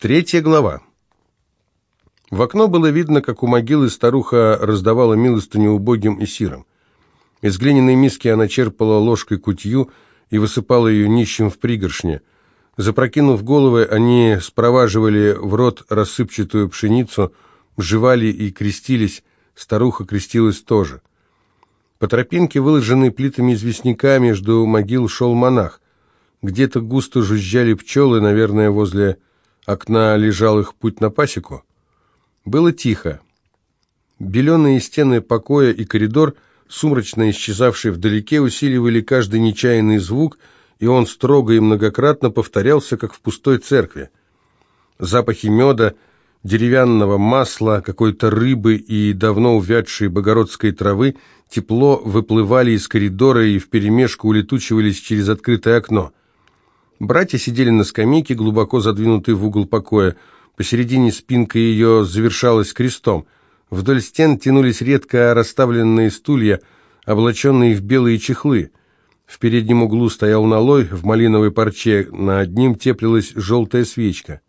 Третья глава. В окно было видно, как у могилы старуха раздавала милостыню убогим и сирым. Из глиняной миски она черпала ложкой кутью и высыпала ее нищим в пригоршне. Запрокинув головы, они спроваживали в рот рассыпчатую пшеницу, жевали и крестились, старуха крестилась тоже. По тропинке, выложенной плитами известняка, между могил шел монах. Где-то густо жужжали пчелы, наверное, возле окна лежал их путь на пасеку. Было тихо. Беленые стены покоя и коридор, сумрачно исчезавшие вдалеке, усиливали каждый нечаянный звук, и он строго и многократно повторялся, как в пустой церкви. Запахи меда, деревянного масла, какой-то рыбы и давно увядшей богородской травы тепло выплывали из коридора и вперемешку улетучивались через открытое окно. Братья сидели на скамейке, глубоко задвинутые в угол покоя. Посередине спинка ее завершалась крестом. Вдоль стен тянулись редко расставленные стулья, облаченные в белые чехлы. В переднем углу стоял налой в малиновой парче, над ним теплилась желтая свечка.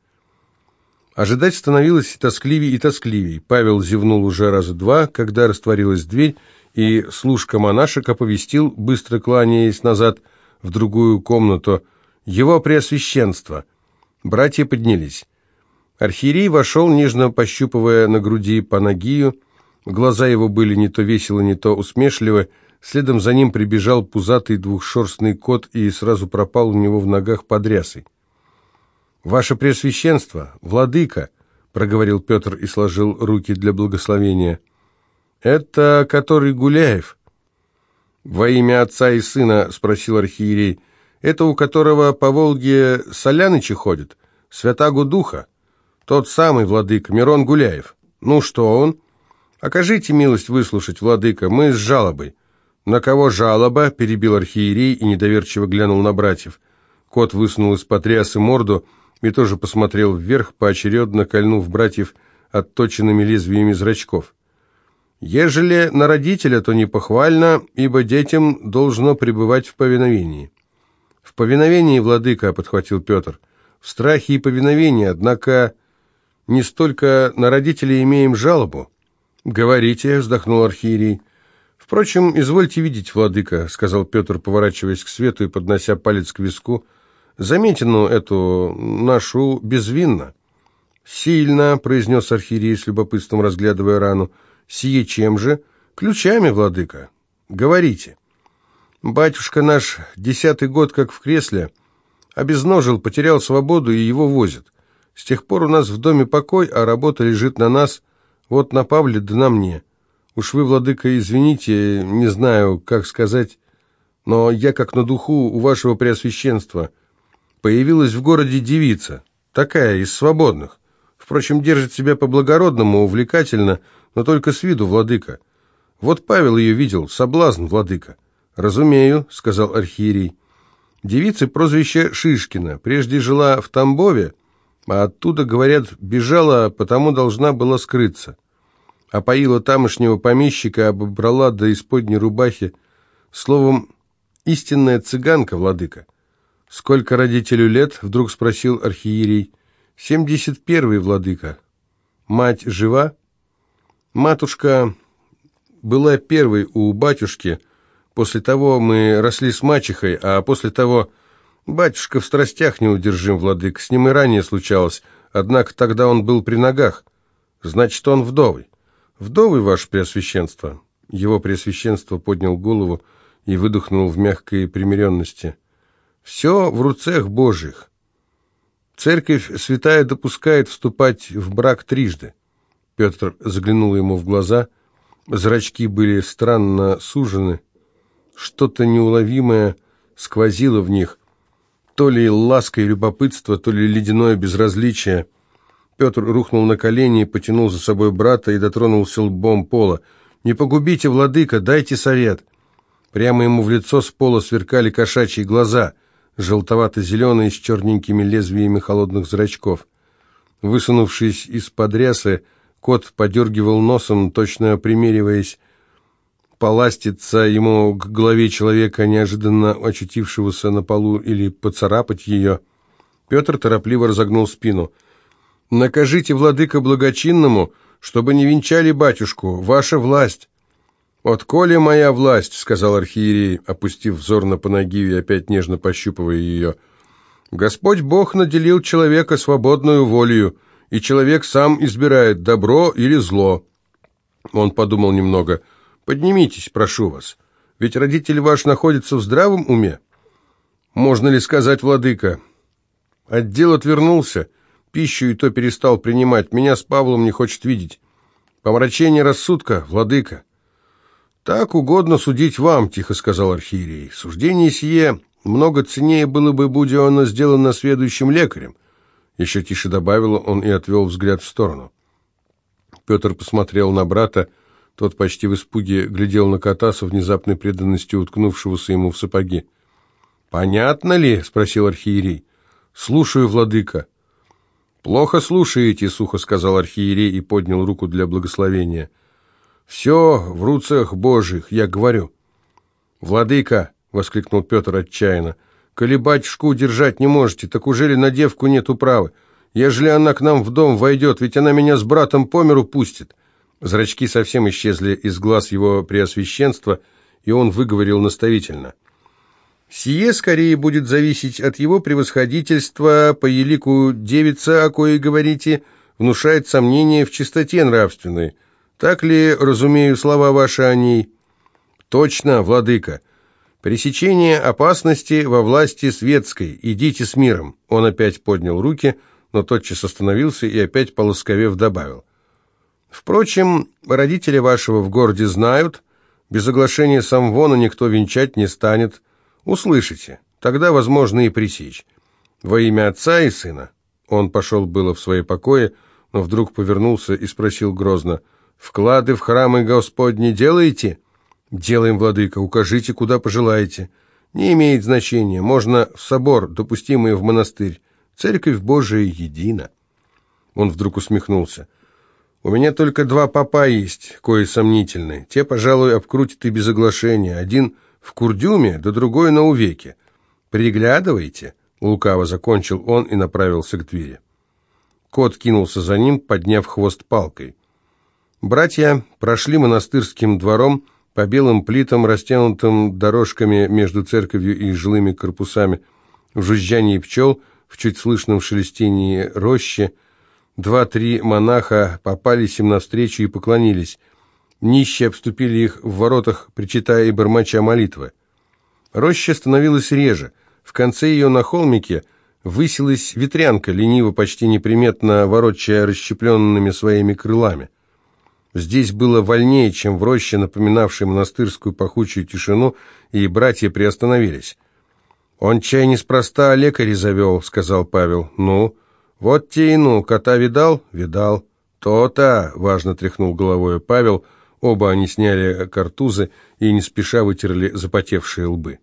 Ожидать становилось тоскливей и тоскливей. Павел зевнул уже раза два, когда растворилась дверь, и служка монашек оповестил, быстро кланяясь назад в другую комнату, «Его Преосвященство!» Братья поднялись. Архиерей вошел, нежно пощупывая на груди Панагию. Глаза его были не то весело, не то усмешливы. Следом за ним прибежал пузатый двухшерстный кот и сразу пропал у него в ногах подрясой. «Ваше Преосвященство, владыка!» — проговорил Петр и сложил руки для благословения. «Это который Гуляев?» «Во имя отца и сына?» — спросил архиерей. Это у которого по Волге Солянычи ходит, святагу духа. Тот самый владыка, Мирон Гуляев. Ну что он? Окажите милость выслушать, владыка, мы с жалобой. На кого жалоба? Перебил архиерей и недоверчиво глянул на братьев. Кот высунул из потрясы морду и тоже посмотрел вверх, поочередно кольнув братьев отточенными лезвиями зрачков. «Ежели на родителя, то не похвально, ибо детям должно пребывать в повиновении». «В повиновении, владыка», — подхватил Петр, — «в страхе и повиновении, однако не столько на родителей имеем жалобу». «Говорите», — вздохнул архиерей. «Впрочем, извольте видеть, владыка», — сказал Петр, поворачиваясь к свету и поднося палец к виску, — «заметину эту нашу безвинно». «Сильно», — произнес архиерей с любопытством, разглядывая рану. «Сие чем же?» «Ключами, владыка». «Говорите». Батюшка наш десятый год как в кресле, обезножил, потерял свободу и его возят. С тех пор у нас в доме покой, а работа лежит на нас, вот на Павле да на мне. Уж вы, владыка, извините, не знаю, как сказать, но я как на духу у вашего преосвященства. Появилась в городе девица, такая, из свободных. Впрочем, держит себя по-благородному, увлекательно, но только с виду, владыка. Вот Павел ее видел, соблазн, владыка. «Разумею», — сказал архиерей. «Девица прозвище Шишкина. Прежде жила в Тамбове, а оттуда, говорят, бежала, потому должна была скрыться. Опоила тамошнего помещика, обобрала до исподней рубахи. Словом, истинная цыганка, владыка». «Сколько родителю лет?» — вдруг спросил архиерей. «Семьдесят первый, владыка». «Мать жива?» «Матушка была первой у батюшки», — После того мы росли с мачехой, а после того... Батюшка в страстях неудержим, владык, с ним и ранее случалось, однако тогда он был при ногах. Значит, он вдовый. Вдовый, ваше преосвященство. Его преосвященство поднял голову и выдохнул в мягкой примиренности. Все в руцах Божьих. Церковь святая допускает вступать в брак трижды. Петр заглянул ему в глаза. Зрачки были странно сужены. Что-то неуловимое сквозило в них, то ли ласка и любопытство, то ли ледяное безразличие. Петр рухнул на колени, потянул за собой брата и дотронулся лбом пола. «Не погубите, владыка, дайте совет!» Прямо ему в лицо с пола сверкали кошачьи глаза, желтовато-зеленые с черненькими лезвиями холодных зрачков. Высунувшись из-под рясы, кот подергивал носом, точно примериваясь поластиться ему к голове человека, неожиданно очутившегося на полу, или поцарапать ее. Петр торопливо разогнул спину. Накажите, владыка благочинному, чтобы не венчали батюшку, ваша власть». «От коли моя власть», — сказал архиерей, опустив взор на Панагию и опять нежно пощупывая ее, — «Господь Бог наделил человека свободную волею, и человек сам избирает добро или зло». Он подумал немного. «Поднимитесь, прошу вас, ведь родитель ваш находится в здравом уме». «Можно ли сказать, владыка?» Отдел отвернулся, пищу и то перестал принимать, меня с Павлом не хочет видеть. «Помрачение рассудка, владыка». «Так угодно судить вам», — тихо сказал архиерей. «Суждение сие много ценнее было бы, будь оно сделано следующим лекарем». Еще тише добавил он и отвел взгляд в сторону. Петр посмотрел на брата, тот почти в испуге глядел на кота с внезапной преданностью уткнувшегося ему в сапоги. «Понятно ли?» — спросил архиерей. «Слушаю, владыка». «Плохо слушаете», — сухо сказал архиерей и поднял руку для благословения. «Все в руцах Божьих, я говорю». «Владыка!» — воскликнул Петр отчаянно. «Коли батюшку держать не можете, так ужели на девку нет управы? Ежели она к нам в дом войдет, ведь она меня с братом по миру пустит». Зрачки совсем исчезли из глаз его преосвященства, и он выговорил наставительно. «Сие скорее будет зависеть от его превосходительства по елику девица, о коей говорите, внушает сомнение в чистоте нравственной». Так ли, разумею, слова ваши о ней? Точно, владыка. Пресечение опасности во власти светской. Идите с миром. Он опять поднял руки, но тотчас остановился и опять полосковев добавил. Впрочем, родители вашего в городе знают, без оглашения самвона никто венчать не станет. Услышите, тогда возможно и пресечь. Во имя отца и сына. Он пошел было в свои покои, но вдруг повернулся и спросил грозно, Вклады в храмы Господни делаете? Делаем, владыка, укажите, куда пожелаете. Не имеет значения, можно в собор, допустимый в монастырь. Церковь Божия едина. Он вдруг усмехнулся. У меня только два папа есть, кое сомнительные. Те, пожалуй, обкрутят и без оглашения. Один в Курдюме, да другой на Увеке. Приглядывайте. Лукаво закончил он и направился к двери. Кот кинулся за ним, подняв хвост палкой. Братья прошли монастырским двором по белым плитам, растянутым дорожками между церковью и жилыми корпусами, в жужжании пчел, в чуть слышном шелестении рощи. Два-три монаха попались им навстречу и поклонились. Нищие обступили их в воротах, причитая и бормоча молитвы. Роща становилась реже. В конце ее на холмике высилась ветрянка, лениво, почти неприметно ворочая расщепленными своими крылами. Здесь было вольнее, чем в роще, напоминавшей монастырскую пахучую тишину, и братья приостановились. «Он чай неспроста лекаря завел», — сказал Павел. «Ну, вот те и ну, кота видал?» «Видал». «То-то», — важно тряхнул головой Павел, оба они сняли картузы и не спеша вытерли запотевшие лбы.